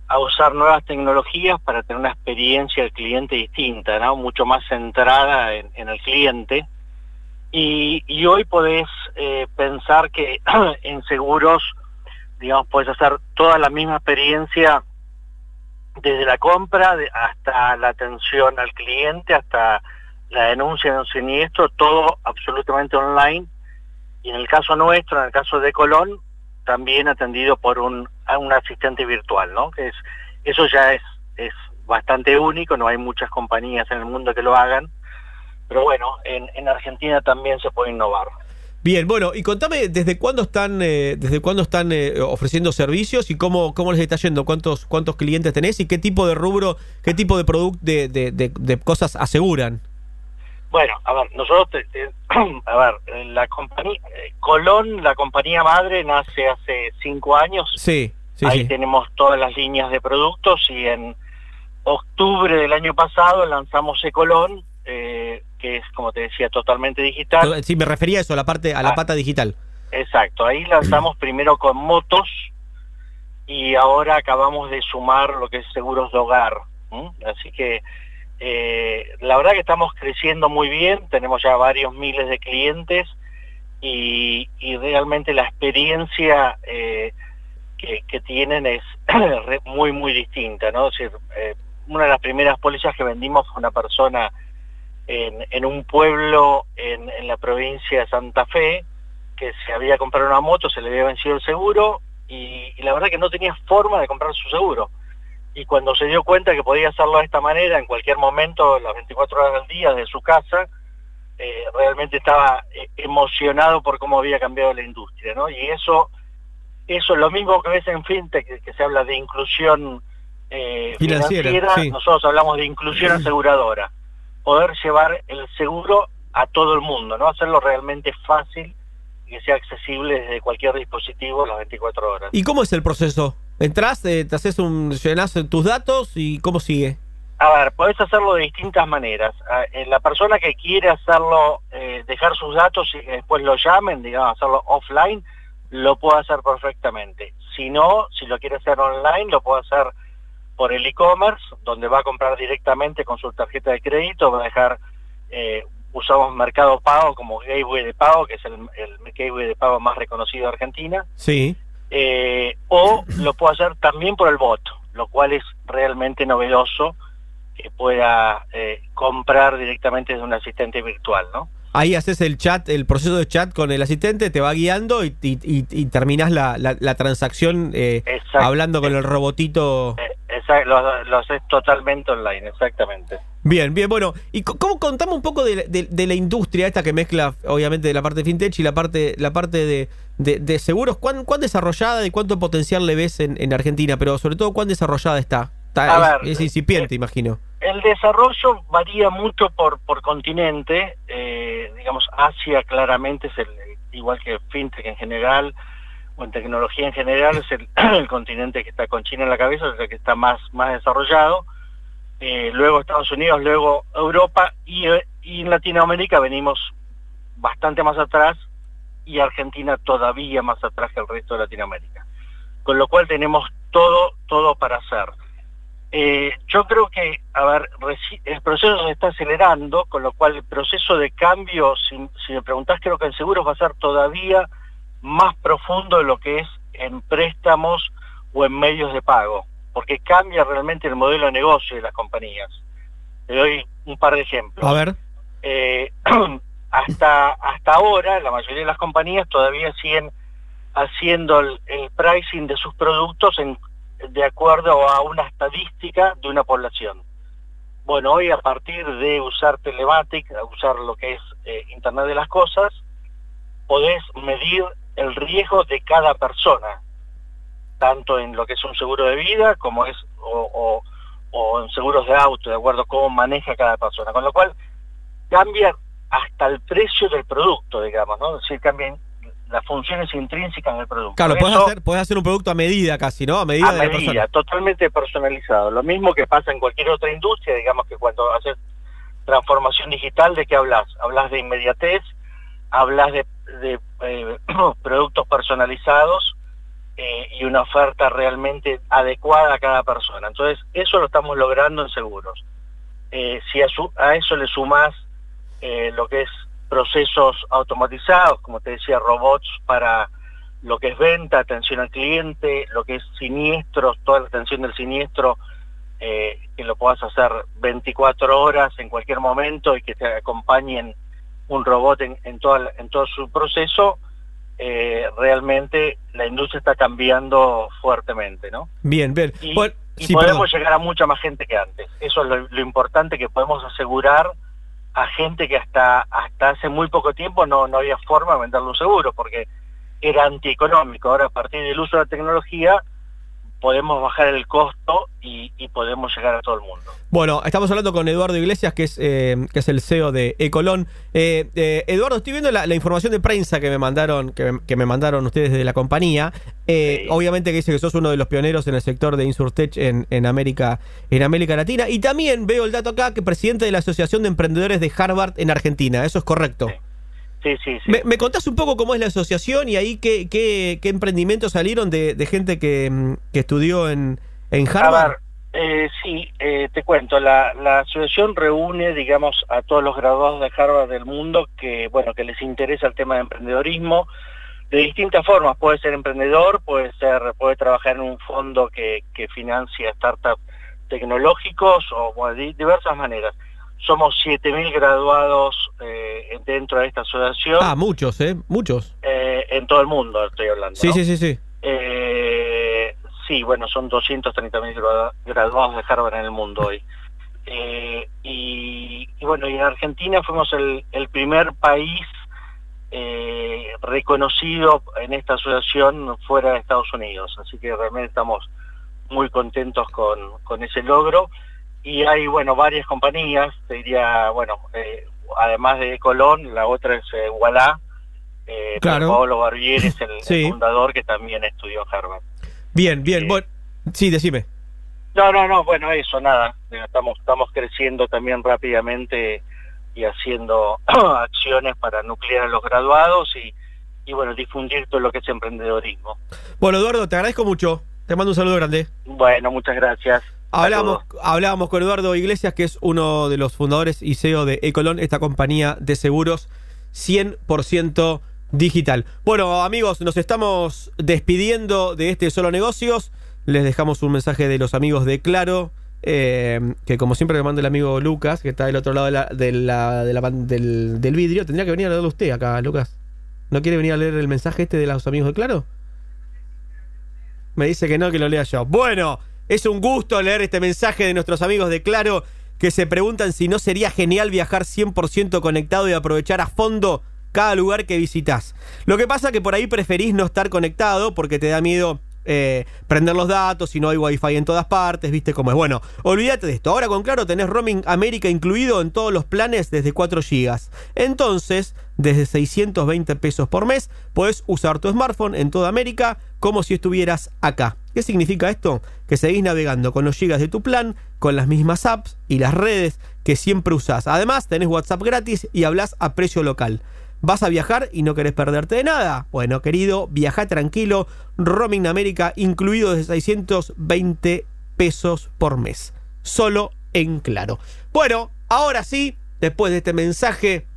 a usar nuevas tecnologías para tener una experiencia del cliente distinta, ¿no? mucho más centrada en, en el cliente. Y, hoy podés eh, pensar que en seguros, digamos, puedes hacer toda la misma experiencia desde la compra hasta la atención al cliente, hasta la denuncia de un siniestro, todo absolutamente online. Y en el caso nuestro, en el caso de Colón, también atendido por un, asistente virtual, ¿no? Eso ya es bastante único, no hay muchas compañías en el mundo que lo hagan, pero bueno, en, en Argentina también se puede innovar. Bien, bueno, y contame desde cuándo están, eh, desde cuándo están eh, ofreciendo servicios y cómo, cómo les está yendo, cuántos, cuántos clientes tenés y qué tipo de rubro, qué tipo de producto, de, de, de, de cosas aseguran. Bueno, a ver, nosotros, te, te, a ver, la compañía, Colón, la compañía madre, nace hace cinco años. Sí, sí Ahí sí. tenemos todas las líneas de productos y en octubre del año pasado lanzamos Ecolón, eh, que es, como te decía, totalmente digital. Sí, me refería a eso, a la parte, a la Ah. pata digital. Exacto, ahí lanzamos primero con motos y ahora acabamos de sumar lo que es seguros de hogar. Así que eh, la verdad que estamos creciendo muy bien, tenemos ya varios miles de clientes y, y realmente la experiencia eh, que, que tienen es muy, muy distinta. ¿no? Es decir, eh, una de las primeras pólizas que vendimos fue una persona en, en un pueblo en, en la provincia de Santa Fe, que se había comprado una moto, se le había vencido el seguro y, y la verdad que no tenía forma de comprar su seguro. Y cuando se dio cuenta que podía hacerlo de esta manera, en cualquier momento, las 24 horas del día, de su casa, eh, realmente estaba eh, emocionado por cómo había cambiado la industria, ¿no? Y eso, eso es lo mismo que ves en FinTech, que, que se habla de inclusión eh, Financiera, financiera, sí. nosotros hablamos de inclusión aseguradora. Poder llevar el seguro a todo el mundo, ¿no? Hacerlo realmente fácil y que sea accesible desde cualquier dispositivo las 24 horas. ¿Y cómo es el proceso? Entrás, eh, te haces un, llenás tus datos y cómo sigue. A ver, podés hacerlo de distintas maneras. Eh, La persona que quiere hacerlo, eh, dejar sus datos y después lo llamen, digamos, hacerlo offline, lo puede hacer perfectamente. Si no, si lo quiere hacer online, lo puede hacer por el e-commerce, donde va a comprar directamente con su tarjeta de crédito, va a dejar, eh, usamos Mercado Pago como gateway de pago, que es el, el gateway de pago más reconocido de Argentina, Sí. eh, o lo puedo hacer también por el bot, lo cual es realmente novedoso que pueda eh, comprar directamente de un asistente virtual, ¿no? Ahí haces el chat, el proceso de chat con el asistente, te va guiando y, y, y, y terminás la, la, la transacción eh, Exacto. hablando con el robotito. Esa- lo, lo haces totalmente online, exactamente. Bien, bien, bueno. ¿Y cómo contamos un poco de, de- de la industria esta que mezcla, obviamente, de la parte de fintech y la parte, la parte de, seguros? ¿Cuán, ¿Cuán desarrollada y cuánto potencial le ves en, en Argentina? Pero sobre todo, ¿cuán desarrollada está? Está- A es, ver, es incipiente, imagino. El desarrollo varía mucho por, por continente, eh, digamos, Asia claramente es el, igual que FinTech en general, o en tecnología en general, es el, continente que está con China en la cabeza, es el que está más, más desarrollado, eh, luego Estados Unidos, luego Europa, y, y en Latinoamérica venimos bastante más atrás, y Argentina todavía más atrás que el resto de Latinoamérica. Con lo cual tenemos todo, todo para hacer. Eh, yo creo que, a ver, reci- el proceso se está acelerando, con lo cual el proceso de cambio, si, si me preguntás, creo que en seguros va a ser todavía más profundo de lo que es en préstamos o en medios de pago, porque cambia realmente el modelo de negocio de las compañías. Te doy un par de ejemplos. A ver. Eh, hasta, hasta ahora, la mayoría de las compañías todavía siguen haciendo el, el pricing de sus productos en, de acuerdo a una estadística de una población. Bueno, hoy a partir de usar Telematic, usar lo que es eh, Internet de las Cosas, podés medir el riesgo de cada persona. tanto en lo que es un seguro de vida como es o, o en seguros de auto, de acuerdo a cómo maneja cada persona. Con lo cual cambia hasta el precio del producto, digamos, ¿no? Es decir, cambian las funciones intrínsecas del producto. Claro, puedes hacer, puedes hacer un producto a medida casi, ¿no? A medida a de medida, totalmente personalizado. Lo mismo que pasa en cualquier otra industria, digamos que cuando haces transformación digital, ¿de qué hablas? Hablas de inmediatez, hablas de, de eh, productos personalizados eh, y una oferta realmente adecuada a cada persona. Entonces, eso lo estamos logrando en seguros. Eh, si a, a, eso le sumas lo que es procesos automatizados, como te decía, robots para lo que es venta, atención al cliente, lo que es siniestros, toda la atención del siniestro, eh, que lo puedas hacer 24 horas en cualquier momento y que te acompañen un robot en, en, en todo su proceso, eh, realmente la industria está cambiando fuertemente, ¿no? Bien, bien. Y, podemos llegar a mucha más gente que antes. Eso es lo, lo importante que podemos asegurar a gente que hasta hasta hace muy poco tiempo no, no había forma de venderle un seguro porque era antieconómico. Ahora a partir del uso de la tecnología podemos bajar el costo y, podemos llegar a todo el mundo. Bueno, estamos hablando con Eduardo Iglesias, que es, eh, que es el CEO de Ecolón. Eh, eh, Eduardo, estoy viendo la, información de prensa que me mandaron, que me, mandaron ustedes de la compañía. Obviamente que dice que sos uno de los pioneros en el sector de Insurtech en, en, América, en América Latina. Y también veo el dato acá que presidente de la Asociación de Emprendedores de Harvard en Argentina. ¿Eso es correcto? Sí, sí, sí. ¿Me, contás un poco cómo es la asociación y ahí qué, qué, qué emprendimientos salieron de, gente que, mm, que, estudió en, en Harvard? Eh, sí, eh, te cuento, la, la, asociación reúne, digamos, a todos los graduados de Harvard del mundo que, bueno, que les interesa el tema de emprendedorismo de distintas formas. Puede ser emprendedor, puede ser, puede trabajar en un fondo que, que financia startups tecnológicos o bueno, de diversas maneras. Somos 7.000 graduados eh, dentro de esta asociación. Ah, muchos, ¿eh? Muchos. Eh, en todo el mundo estoy hablando. Sí, sí, sí, sí. Eh, sí, bueno, son 230.000 graduados de Harvard en el mundo hoy. y, bueno, y en Argentina fuimos el, el primer país reconocido en esta asociación fuera de Estados Unidos. Así que realmente estamos muy contentos con, con ese logro y hay, bueno, varias compañías, te diría, bueno, eh, además de Colón, la otra es eh, Wallah, eh, claro. Pablo Barbieri es el, fundador que también estudió en Harvard. Bien, bien, bueno, sí, decime. No, no, no, bueno, eso, nada, estamos, estamos creciendo también rápidamente y haciendo acciones para nuclear a los graduados y, y, bueno, difundir todo lo que es emprendedorismo. Bueno, Eduardo, te agradezco mucho, te mando un saludo grande. Bueno, muchas gracias. Hablábamos, hablábamos con Eduardo Iglesias, que es uno de los fundadores y CEO de Ecolon, esta compañía de seguros 100% digital. Bueno, amigos, nos estamos despidiendo de este Solo Negocios. Les dejamos un mensaje de los amigos de Claro, eh, que como siempre le manda el amigo Lucas, que está del otro lado de la, del, del, vidrio. Tendría que venir a leerlo usted acá, Lucas. ¿No quiere venir a leer el mensaje este de los amigos de Claro? Me dice que no, que lo lea yo. Bueno. Es un gusto leer este mensaje de nuestros amigos de Claro que se preguntan si no sería genial viajar 100% conectado y aprovechar a fondo cada lugar que visitas. Lo que pasa que por ahí preferís no estar conectado porque te da miedo eh, prender los datos si no hay wifi en todas partes, viste cómo es. Bueno, olvídate de esto. Ahora con Claro tenés roaming América incluido en todos los planes desde 4 GB. Entonces, desde 620 pesos por mes, puedes usar tu smartphone en toda América como si estuvieras acá. ¿Qué significa esto? Que seguís navegando con los gigas de tu plan, con las mismas apps y las redes que siempre usás. Además, tenés WhatsApp gratis y hablas a precio local. ¿Vas a viajar y no querés perderte de nada? Bueno, querido, viaja tranquilo. Roaming América incluido de 620 pesos por mes. Solo en claro. Bueno, ahora sí, después de este mensaje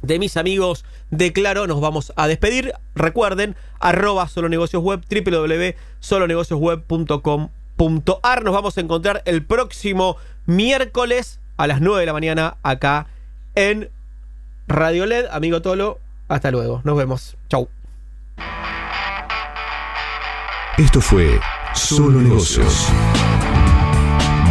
de mis amigos de Claro, nos vamos a despedir. Recuerden, arroba solonegociosweb, www.solonegociosweb.com.ar. Nos vamos a encontrar el próximo miércoles a las 9 de la mañana acá en Radio LED, amigo Tolo. Hasta luego, nos vemos. Chau. Esto fue Solo Negocios.